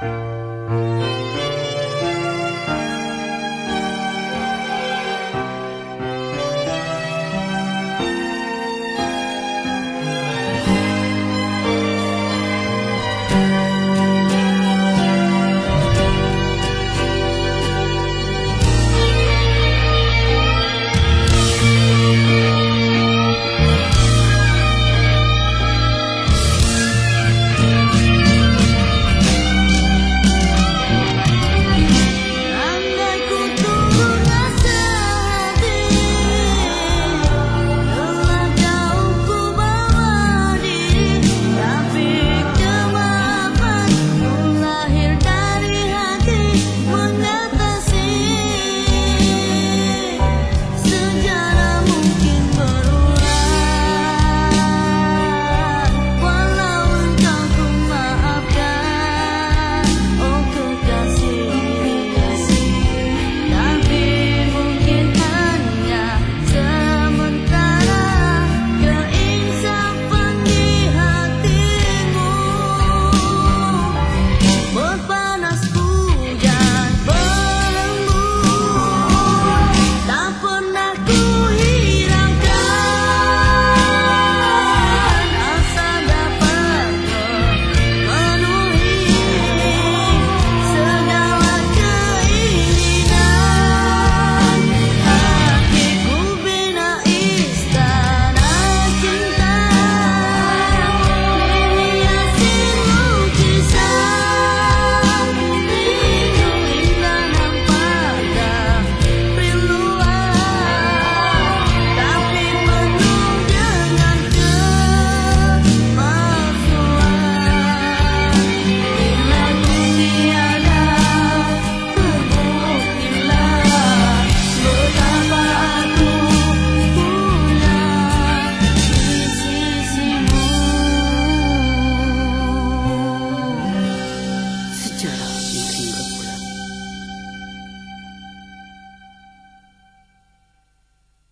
Bye.